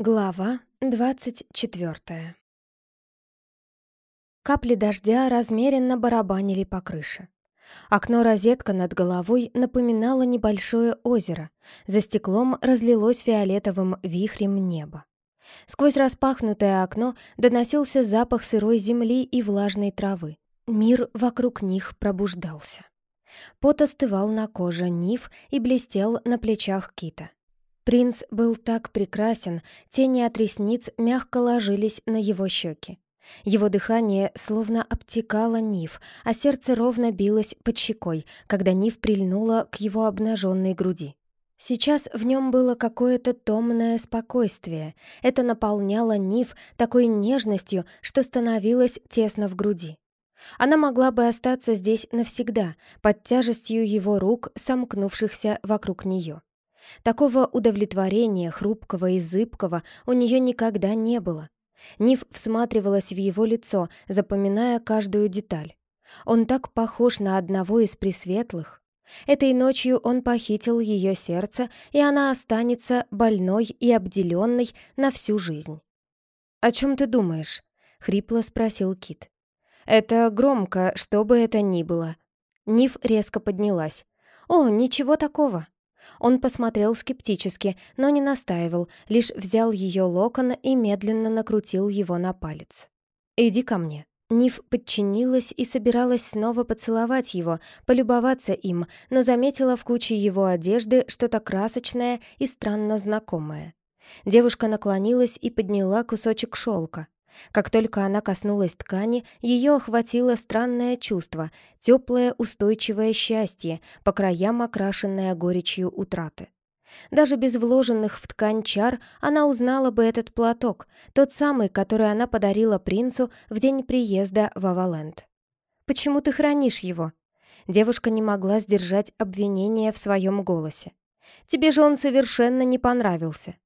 Глава двадцать четвертая Капли дождя размеренно барабанили по крыше. Окно-розетка над головой напоминало небольшое озеро, за стеклом разлилось фиолетовым вихрем небо. Сквозь распахнутое окно доносился запах сырой земли и влажной травы. Мир вокруг них пробуждался. Пот остывал на коже Нив и блестел на плечах Кита. Принц был так прекрасен, тени от ресниц мягко ложились на его щеки. Его дыхание словно обтекало Нив, а сердце ровно билось под щекой, когда Нив прильнула к его обнаженной груди. Сейчас в нем было какое-то томное спокойствие. Это наполняло Нив такой нежностью, что становилось тесно в груди. Она могла бы остаться здесь навсегда, под тяжестью его рук, сомкнувшихся вокруг нее. Такого удовлетворения, хрупкого и зыбкого, у нее никогда не было. Нив всматривалась в его лицо, запоминая каждую деталь. Он так похож на одного из пресветлых. Этой ночью он похитил ее сердце, и она останется больной и обделенной на всю жизнь. «О чем ты думаешь?» — хрипло спросил Кит. «Это громко, что бы это ни было». Нив резко поднялась. «О, ничего такого». Он посмотрел скептически, но не настаивал, лишь взял ее локон и медленно накрутил его на палец. «Иди ко мне». Ниф подчинилась и собиралась снова поцеловать его, полюбоваться им, но заметила в куче его одежды что-то красочное и странно знакомое. Девушка наклонилась и подняла кусочек шелка. Как только она коснулась ткани, ее охватило странное чувство, теплое устойчивое счастье, по краям окрашенное горечью утраты. Даже без вложенных в ткань чар она узнала бы этот платок, тот самый, который она подарила принцу в день приезда в Аваленд. «Почему ты хранишь его?» Девушка не могла сдержать обвинения в своем голосе. «Тебе же он совершенно не понравился».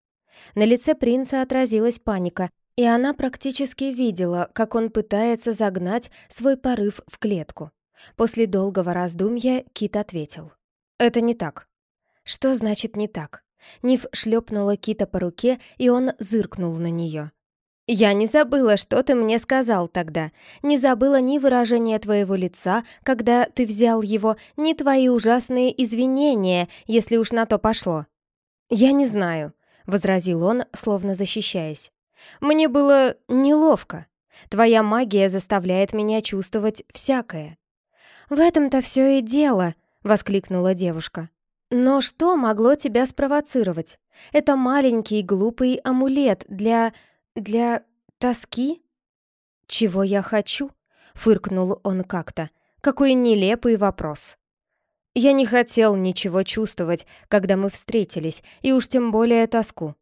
На лице принца отразилась паника, и она практически видела, как он пытается загнать свой порыв в клетку. После долгого раздумья Кит ответил. «Это не так». «Что значит «не так»?» Ниф шлепнула Кита по руке, и он зыркнул на нее. «Я не забыла, что ты мне сказал тогда. Не забыла ни выражения твоего лица, когда ты взял его, ни твои ужасные извинения, если уж на то пошло». «Я не знаю», — возразил он, словно защищаясь. Мне было неловко. Твоя магия заставляет меня чувствовать всякое». «В этом-то все и дело», — воскликнула девушка. «Но что могло тебя спровоцировать? Это маленький глупый амулет для... для... тоски?» «Чего я хочу?» — фыркнул он как-то. «Какой нелепый вопрос». «Я не хотел ничего чувствовать, когда мы встретились, и уж тем более тоску.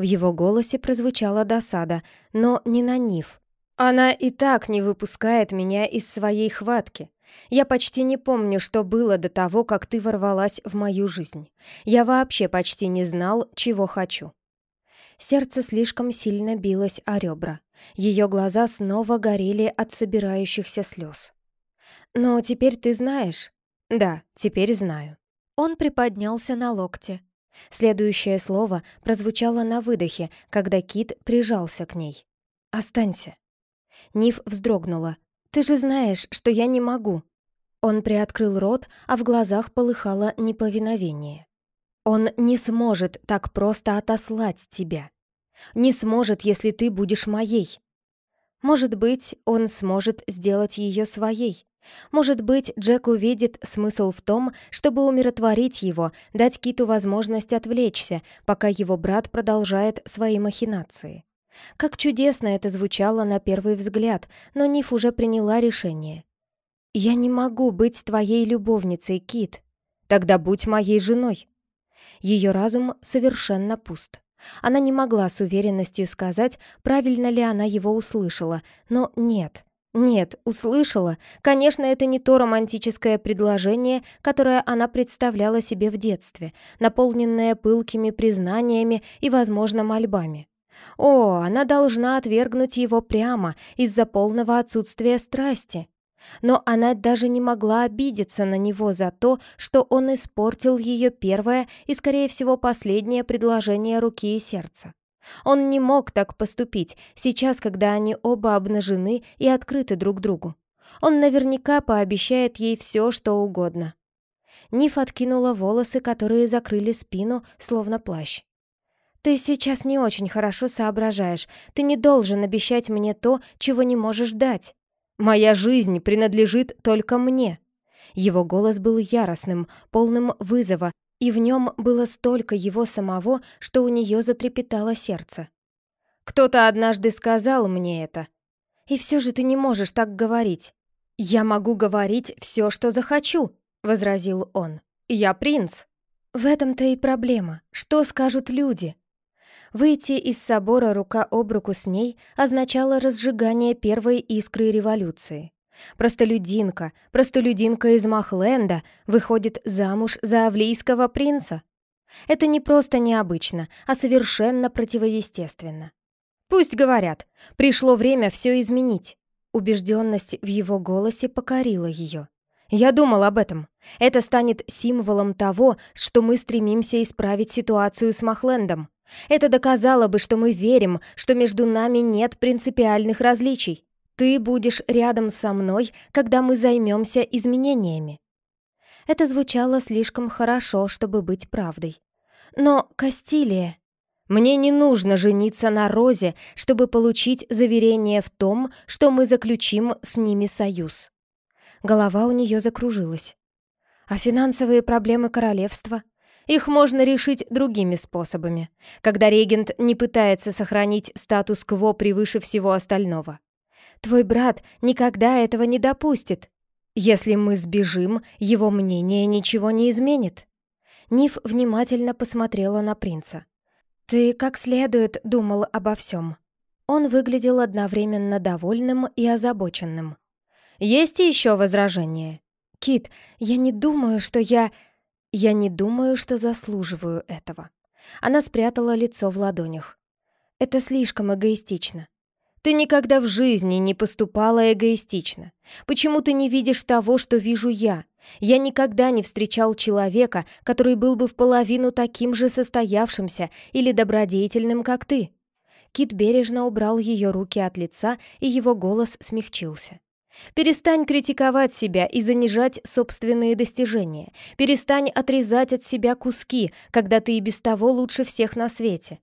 В его голосе прозвучала досада, но не на Нив. «Она и так не выпускает меня из своей хватки. Я почти не помню, что было до того, как ты ворвалась в мою жизнь. Я вообще почти не знал, чего хочу». Сердце слишком сильно билось о ребра. Ее глаза снова горели от собирающихся слез. «Но теперь ты знаешь?» «Да, теперь знаю». Он приподнялся на локте, Следующее слово прозвучало на выдохе, когда Кит прижался к ней. «Останься». Ниф вздрогнула. «Ты же знаешь, что я не могу». Он приоткрыл рот, а в глазах полыхало неповиновение. «Он не сможет так просто отослать тебя. Не сможет, если ты будешь моей. Может быть, он сможет сделать ее своей. Может быть, Джек увидит смысл в том, чтобы умиротворить его, дать Киту возможность отвлечься, пока его брат продолжает свои махинации. Как чудесно это звучало на первый взгляд, но Ниф уже приняла решение. «Я не могу быть твоей любовницей, Кит. Тогда будь моей женой». Ее разум совершенно пуст. Она не могла с уверенностью сказать, правильно ли она его услышала, но нет — нет, услышала. Конечно, это не то романтическое предложение, которое она представляла себе в детстве, наполненное пылкими признаниями и, возможно, мольбами. О, она должна отвергнуть его прямо из-за полного отсутствия страсти. Но она даже не могла обидеться на него за то, что он испортил ее первое и, скорее всего, последнее предложение руки и сердца. Он не мог так поступить, сейчас, когда они оба обнажены и открыты друг другу. Он наверняка пообещает ей все, что угодно. Ниф откинула волосы, которые закрыли спину, словно плащ. «Ты сейчас не очень хорошо соображаешь. Ты не должен обещать мне то, чего не можешь дать. Моя жизнь принадлежит только мне». Его голос был яростным, полным вызова, и в нем было столько его самого, что у нее затрепетало сердце. «Кто-то однажды сказал мне это. И все же ты не можешь так говорить. Я могу говорить все, что захочу», — возразил он. «Я принц». В этом-то и проблема. Что скажут люди? Выйти из собора рука об руку с ней означало разжигание первой искры революции. Простолюдинка, простолюдинка из Махленда выходит замуж за авлийского принца. Это не просто необычно, а совершенно противоестественно. Пусть говорят, пришло время все изменить. Убежденность в его голосе покорила ее. Я думал об этом. Это станет символом того, что мы стремимся исправить ситуацию с Махлендом. Это доказало бы, что мы верим, что между нами нет принципиальных различий. Ты будешь рядом со мной, когда мы займемся изменениями. Это звучало слишком хорошо, чтобы быть правдой. Но Кастилия... Мне не нужно жениться на Розе, чтобы получить заверение в том, что мы заключим с ними союз. Голова у нее закружилась. А финансовые проблемы королевства? Их можно решить другими способами, когда регент не пытается сохранить статус-кво превыше всего остального. Твой брат никогда этого не допустит. Если мы сбежим, его мнение ничего не изменит. Ниф внимательно посмотрела на принца. «Ты как следует думал обо всем». Он выглядел одновременно довольным и озабоченным. «Есть еще возражения?» «Кит, я не думаю, что я...» Я не думаю, что заслуживаю этого. Она спрятала лицо в ладонях. Это слишком эгоистично. Ты никогда в жизни не поступала эгоистично. Почему ты не видишь того, что вижу я? Я никогда не встречал человека, который был бы в половину таким же состоявшимся или добродетельным, как ты. Кит бережно убрал ее руки от лица, и его голос смягчился. Перестань критиковать себя и занижать собственные достижения. Перестань отрезать от себя куски, когда ты и без того лучше всех на свете.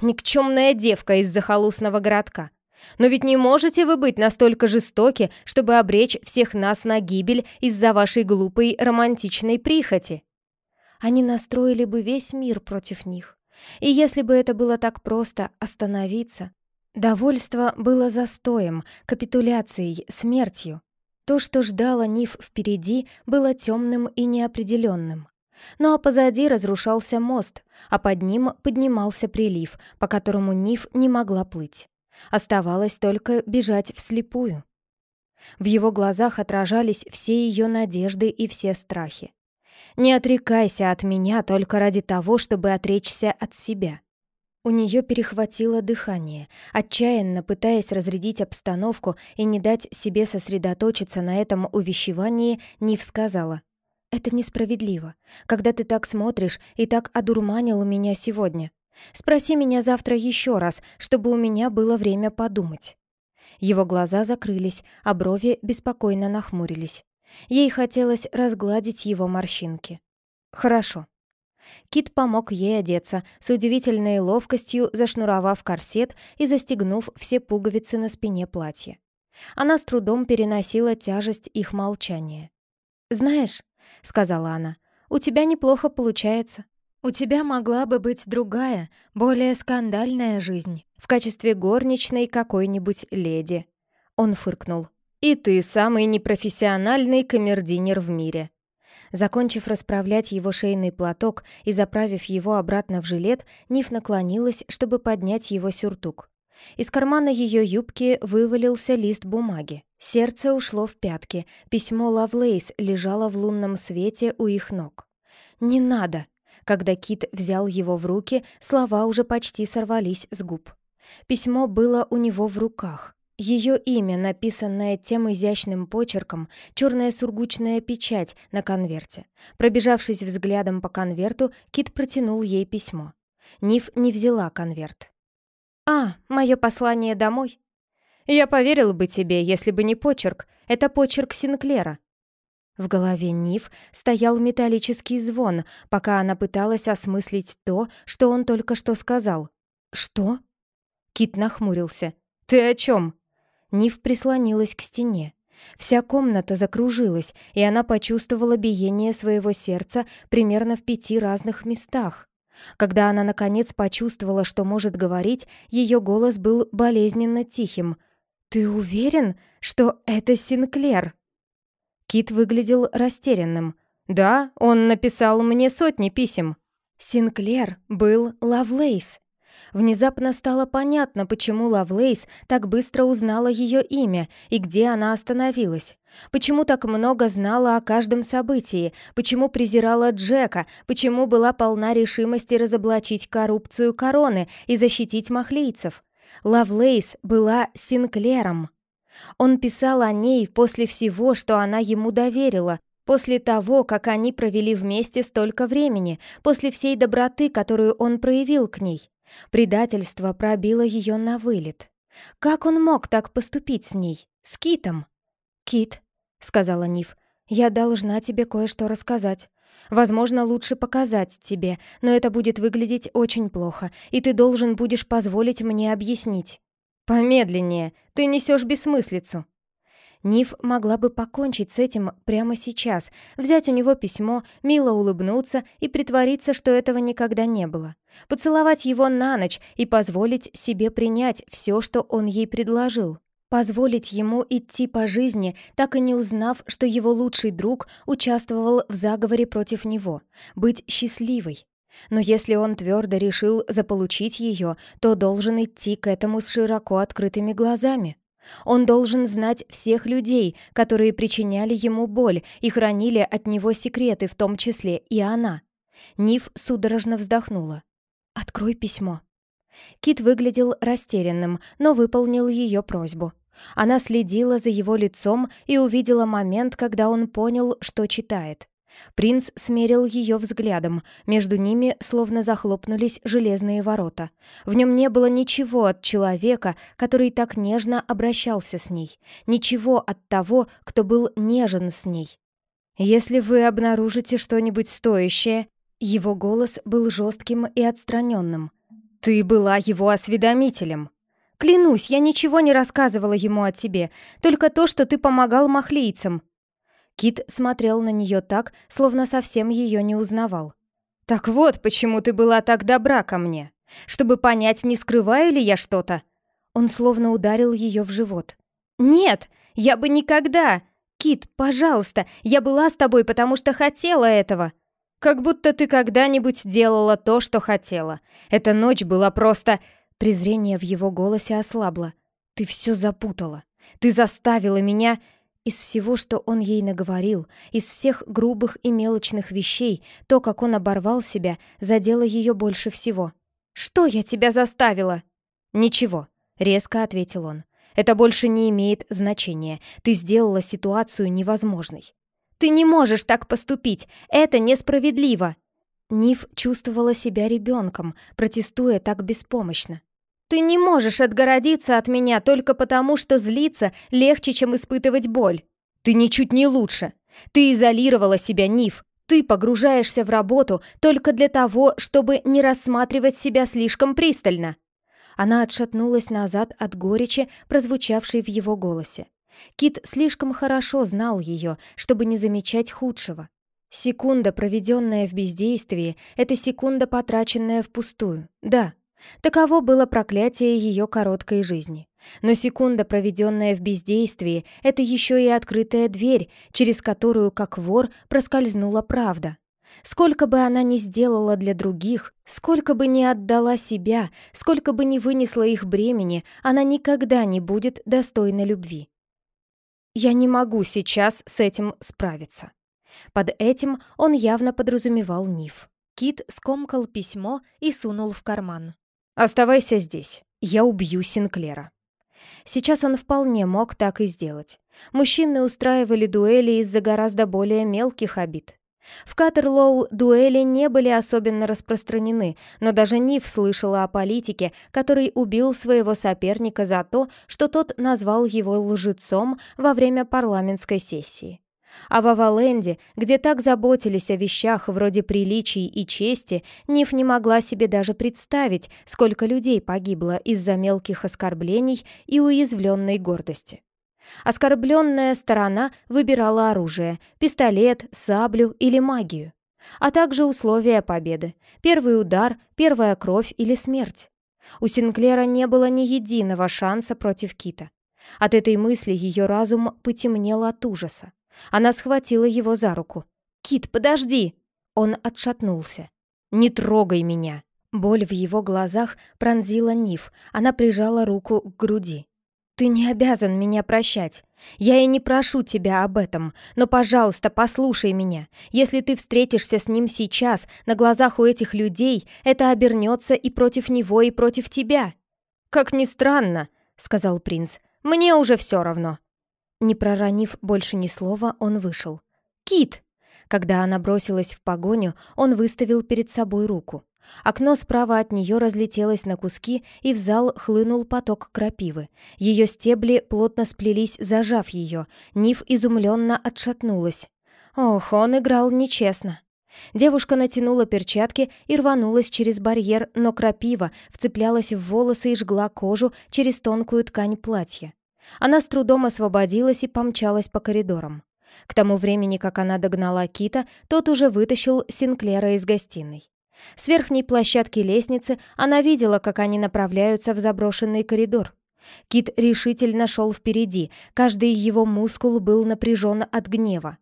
Никчемная девка из захолустного городка. Но ведь не можете вы быть настолько жестоки, чтобы обречь всех нас на гибель из-за вашей глупой романтичной прихоти. Они настроили бы весь мир против них. И если бы это было так просто остановиться, Довольство было застоем, капитуляцией, смертью. То, что ждало Ниф впереди, было темным и неопределенным. Ну а позади разрушался мост, а под ним поднимался прилив, по которому Ниф не могла плыть. Оставалось только бежать вслепую. В его глазах отражались все ее надежды и все страхи. «Не отрекайся от меня только ради того, чтобы отречься от себя», у нее перехватило дыхание, отчаянно пытаясь разрядить обстановку и не дать себе сосредоточиться на этом увещевании, Нив сказала. «Это несправедливо, когда ты так смотришь и так одурманил меня сегодня. Спроси меня завтра еще раз, чтобы у меня было время подумать». Его глаза закрылись, а брови беспокойно нахмурились. Ей хотелось разгладить его морщинки. «Хорошо», Кит помог ей одеться, с удивительной ловкостью зашнуровав корсет и застегнув все пуговицы на спине платья. Она с трудом переносила тяжесть их молчания. «Знаешь», — сказала она, — «у тебя неплохо получается. У тебя могла бы быть другая, более скандальная жизнь, в качестве горничной какой-нибудь леди». Он фыркнул. «И ты самый непрофессиональный камердинер в мире», Закончив расправлять его шейный платок и заправив его обратно в жилет, Ниф наклонилась, чтобы поднять его сюртук. Из кармана ее юбки вывалился лист бумаги. Сердце ушло в пятки, письмо Лавлейс лежало в лунном свете у их ног. «Не надо!» Когда Кит взял его в руки, слова уже почти сорвались с губ. Письмо было у него в руках. Ее имя, написанное тем изящным почерком, черная сургучная печать на конверте. Пробежавшись взглядом по конверту, Кит протянул ей письмо. Ниф не взяла конверт. «А, мое послание домой?» «Я поверил бы тебе, если бы не почерк. Это почерк Синклера». В голове Ниф стоял металлический звон, пока она пыталась осмыслить то, что он только что сказал. «Что?» Кит нахмурился. «Ты о чем?» Ниф прислонилась к стене. Вся комната закружилась, и она почувствовала биение своего сердца примерно в пяти разных местах. Когда она, наконец, почувствовала, что может говорить, ее голос был болезненно тихим. «Ты уверен, что это Синклер?» Кит выглядел растерянным. «Да, он написал мне сотни писем». Синклер был Лавлейс. Внезапно стало понятно, почему Лавлейс так быстро узнала ее имя и где она остановилась. Почему так много знала о каждом событии, почему презирала Джека, почему была полна решимости разоблачить коррупцию короны и защитить махлейцев. Лавлейс была Синклером. Он писал о ней после всего, что она ему доверила, после того, как они провели вместе столько времени, после всей доброты, которую он проявил к ней. Предательство пробило ее на вылет. Как он мог так поступить с ней? С Китом? «Кит», — сказала Ниф, — «я должна тебе кое-что рассказать. Возможно, лучше показать тебе, но это будет выглядеть очень плохо, и ты должен будешь позволить мне объяснить». «Помедленнее, ты несешь бессмыслицу». Ниф могла бы покончить с этим прямо сейчас, взять у него письмо, мило улыбнуться и притвориться, что этого никогда не было. Поцеловать его на ночь и позволить себе принять все, что он ей предложил. Позволить ему идти по жизни, так и не узнав, что его лучший друг участвовал в заговоре против него. Быть счастливой. Но если он твердо решил заполучить ее, то должен идти к этому с широко открытыми глазами. Он должен знать всех людей, которые причиняли ему боль и хранили от него секреты, в том числе и она. Ниф судорожно вздохнула. «Открой письмо». Кит выглядел растерянным, но выполнил ее просьбу. Она следила за его лицом и увидела момент, когда он понял, что читает. Принц смерил ее взглядом. Между ними словно захлопнулись железные ворота. В нем не было ничего от человека, который так нежно обращался с ней. Ничего от того, кто был нежен с ней. «Если вы обнаружите что-нибудь стоящее...» Его голос был жестким и отстраненным. «Ты была его осведомителем!» «Клянусь, я ничего не рассказывала ему о тебе, только то, что ты помогал махлийцам», Кит смотрел на нее так, словно совсем ее не узнавал. «Так вот, почему ты была так добра ко мне. Чтобы понять, не скрываю ли я что-то». Он словно ударил ее в живот. «Нет, я бы никогда! Кит, пожалуйста, я была с тобой, потому что хотела этого!» «Как будто ты когда-нибудь делала то, что хотела. Эта ночь была просто...» Презрение в его голосе ослабло. «Ты все запутала. Ты заставила меня...» Из всего, что он ей наговорил, из всех грубых и мелочных вещей, то, как он оборвал себя, задело ее больше всего. «Что я тебя заставила?» «Ничего», — резко ответил он. «Это больше не имеет значения. Ты сделала ситуацию невозможной». «Ты не можешь так поступить! Это несправедливо!» Ниф чувствовала себя ребенком, протестуя так беспомощно. Ты не можешь отгородиться от меня только потому, что злиться легче, чем испытывать боль. Ты ничуть не лучше. Ты изолировала себя, Ниф. Ты погружаешься в работу только для того, чтобы не рассматривать себя слишком пристально. Она отшатнулась назад от горечи, прозвучавшей в его голосе. Кит слишком хорошо знал ее, чтобы не замечать худшего. Секунда, проведенная в бездействии, это секунда, потраченная впустую. Да, Таково было проклятие ее короткой жизни. Но секунда, проведенная в бездействии, это еще и открытая дверь, через которую, как вор, проскользнула правда. Сколько бы она ни сделала для других, сколько бы ни отдала себя, сколько бы ни вынесла их бремени, она никогда не будет достойна любви. Я не могу сейчас с этим справиться. Под этим он явно подразумевал Ниф. Кит скомкал письмо и сунул в карман. «Оставайся здесь. Я убью Синклера». Сейчас он вполне мог так и сделать. Мужчины устраивали дуэли из-за гораздо более мелких обид. В Катерлоу дуэли не были особенно распространены, но даже Ниф слышала о политике, который убил своего соперника за то, что тот назвал его лжецом во время парламентской сессии. А в Аваленде, где так заботились о вещах вроде приличий и чести, Ниф не могла себе даже представить, сколько людей погибло из-за мелких оскорблений и уязвленной гордости. Оскорбленная сторона выбирала оружие – пистолет, саблю или магию. А также условия победы – первый удар, первая кровь или смерть. У Синклера не было ни единого шанса против Кита. От этой мысли ее разум потемнел от ужаса. Она схватила его за руку. «Кит, подожди!» Он отшатнулся. «Не трогай меня!» Боль в его глазах пронзила Ниф. Она прижала руку к груди. «Ты не обязан меня прощать. Я и не прошу тебя об этом, но, пожалуйста, послушай меня. Если ты встретишься с ним сейчас, на глазах у этих людей, это обернется и против него, и против тебя». «Как ни странно», — сказал принц, — «мне уже все равно». Не проронив больше ни слова, он вышел. «Кит!» Когда она бросилась в погоню, он выставил перед собой руку. Окно справа от нее разлетелось на куски, и в зал хлынул поток крапивы. Ее стебли плотно сплелись, зажав ее. Ниф изумленно отшатнулась. Ох, он играл нечестно. Девушка натянула перчатки и рванулась через барьер, но крапива вцеплялась в волосы и жгла кожу через тонкую ткань платья. Она с трудом освободилась и помчалась по коридорам. К тому времени, как она догнала Кита, тот уже вытащил Синклера из гостиной. С верхней площадки лестницы она видела, как они направляются в заброшенный коридор. Кит решительно шел впереди, каждый его мускул был напряжен от гнева.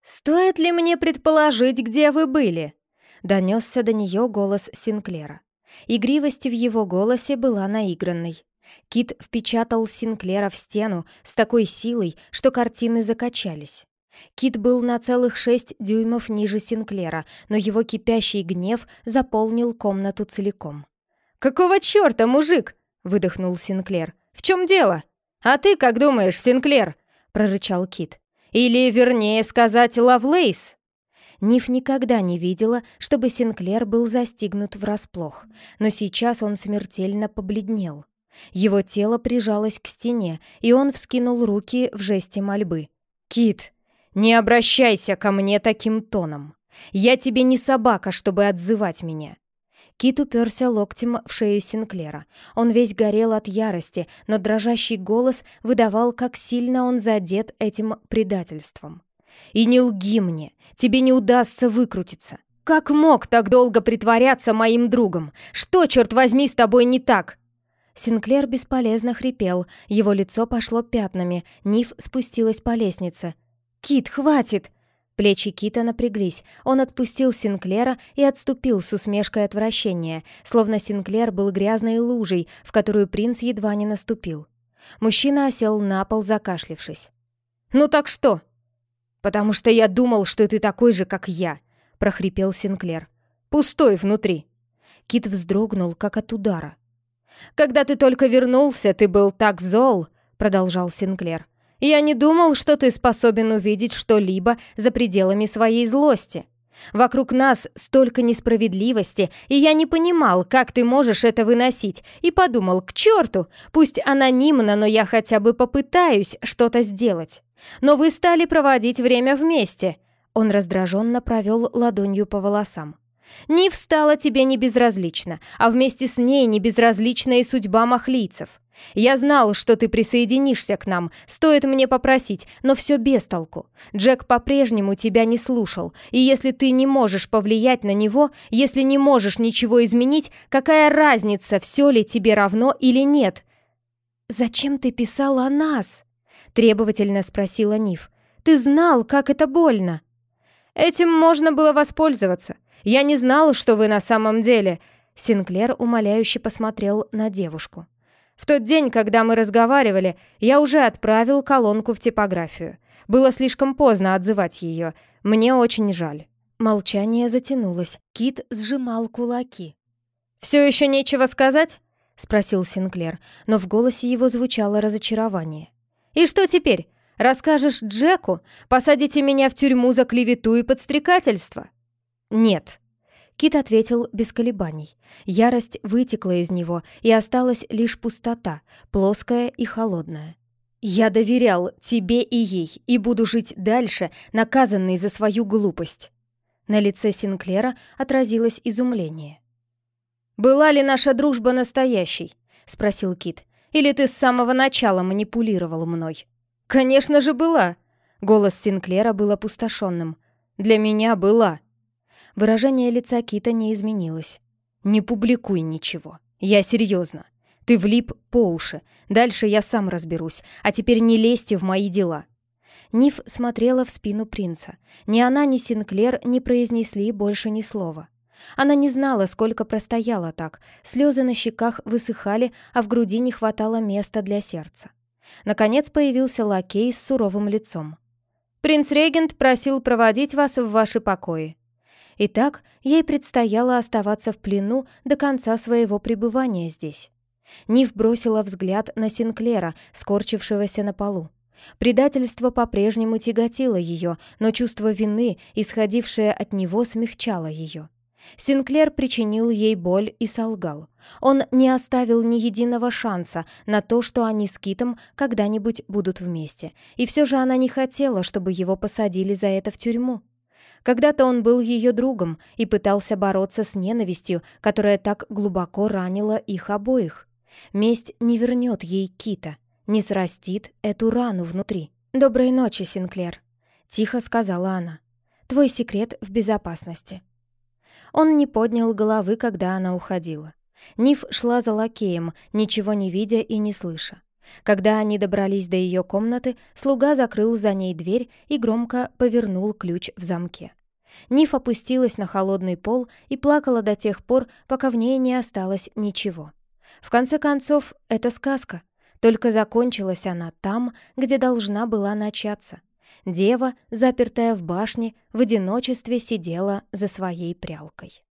«Стоит ли мне предположить, где вы были?» Донесся до нее голос Синклера. Игривость в его голосе была наигранной. Кит впечатал Синклера в стену с такой силой, что картины закачались. Кит был на целых шесть дюймов ниже Синклера, но его кипящий гнев заполнил комнату целиком. «Какого черта, мужик?» — выдохнул Синклер. «В чем дело?» «А ты как думаешь, Синклер?» — прорычал Кит. «Или, вернее сказать, Лавлейс?» Ниф никогда не видела, чтобы Синклер был застигнут врасплох, но сейчас он смертельно побледнел. Его тело прижалось к стене, и он вскинул руки в жесте мольбы. «Кит, «Не обращайся ко мне таким тоном. Я тебе не собака, чтобы отзывать меня». Кит уперся локтем в шею Синклера. Он весь горел от ярости, но дрожащий голос выдавал, как сильно он задет этим предательством. «И не лги мне, тебе не удастся выкрутиться. Как мог так долго притворяться моим другом? Что, черт возьми, с тобой не так?» Синклер бесполезно хрипел, его лицо пошло пятнами, Ниф спустилась по лестнице. «Кит, хватит!» Плечи Кита напряглись. Он отпустил Синклера и отступил с усмешкой отвращения, словно Синклер был грязной лужей, в которую принц едва не наступил. Мужчина осел на пол, закашлившись. «Ну так что?» «Потому что я думал, что ты такой же, как я», — прохрипел Синклер. «Пустой внутри». Кит вздрогнул, как от удара. «Когда ты только вернулся, ты был так зол», — продолжал Синклер. Я не думал, что ты способен увидеть что-либо за пределами своей злости. Вокруг нас столько несправедливости, и я не понимал, как ты можешь это выносить, и подумал, к черту, пусть анонимно, но я хотя бы попытаюсь что-то сделать. Но вы стали проводить время вместе. Он раздраженно провел ладонью по волосам. Нив стала тебе не безразлична, а вместе с ней не безразлична и судьба махлийцев. Я знал, что ты присоединишься к нам, стоит мне попросить, но все без толку. Джек по-прежнему тебя не слушал, и если ты не можешь повлиять на него, если не можешь ничего изменить, какая разница, все ли тебе равно или нет? «Зачем ты писал о нас?» — требовательно спросила Ниф. «Ты знал, как это больно». «Этим можно было воспользоваться. Я не знал, что вы на самом деле...» Синклер умоляюще посмотрел на девушку. В тот день, когда мы разговаривали, я уже отправил колонку в типографию. Было слишком поздно отзывать ее. Мне очень жаль». Молчание затянулось. Кит сжимал кулаки. «Все еще нечего сказать?» — спросил Синклер, но в голосе его звучало разочарование. «И что теперь? Расскажешь Джеку? Посадите меня в тюрьму за клевету и подстрекательство?» «Нет», Кит ответил без колебаний. Ярость вытекла из него, и осталась лишь пустота, плоская и холодная. «Я доверял тебе и ей, и буду жить дальше, наказанный за свою глупость». На лице Синклера отразилось изумление. «Была ли наша дружба настоящей?» — спросил Кит. «Или ты с самого начала манипулировал мной?» «Конечно же была!» Голос Синклера был опустошенным. «Для меня была!» Выражение лица Кита не изменилось. «Не публикуй ничего. Я серьезно. Ты влип по уши. Дальше я сам разберусь. А теперь не лезьте в мои дела». Ниф смотрела в спину принца. Ни она, ни Синклер не произнесли больше ни слова. Она не знала, сколько простояла так. Слезы на щеках высыхали, а в груди не хватало места для сердца. Наконец появился лакей с суровым лицом. «Принц-регент просил проводить вас в ваши покои». Итак, ей предстояло оставаться в плену до конца своего пребывания здесь. Нив бросила взгляд на Синклера, скорчившегося на полу. Предательство по-прежнему тяготило ее, но чувство вины, исходившее от него, смягчало ее. Синклер причинил ей боль и солгал. Он не оставил ни единого шанса на то, что они с Китом когда-нибудь будут вместе, и все же она не хотела, чтобы его посадили за это в тюрьму. Когда-то он был ее другом и пытался бороться с ненавистью, которая так глубоко ранила их обоих. Месть не вернет ей Кита, не срастит эту рану внутри. «Доброй ночи, Синклер», — тихо сказала она. «Твой секрет в безопасности». Он не поднял головы, когда она уходила. Ниф шла за лакеем, ничего не видя и не слыша. Когда они добрались до ее комнаты, слуга закрыл за ней дверь и громко повернул ключ в замке. Ниф опустилась на холодный пол и плакала до тех пор, пока в ней не осталось ничего. В конце концов, это сказка. Только закончилась она там, где должна была начаться. Дева, запертая в башне, в одиночестве сидела за своей прялкой.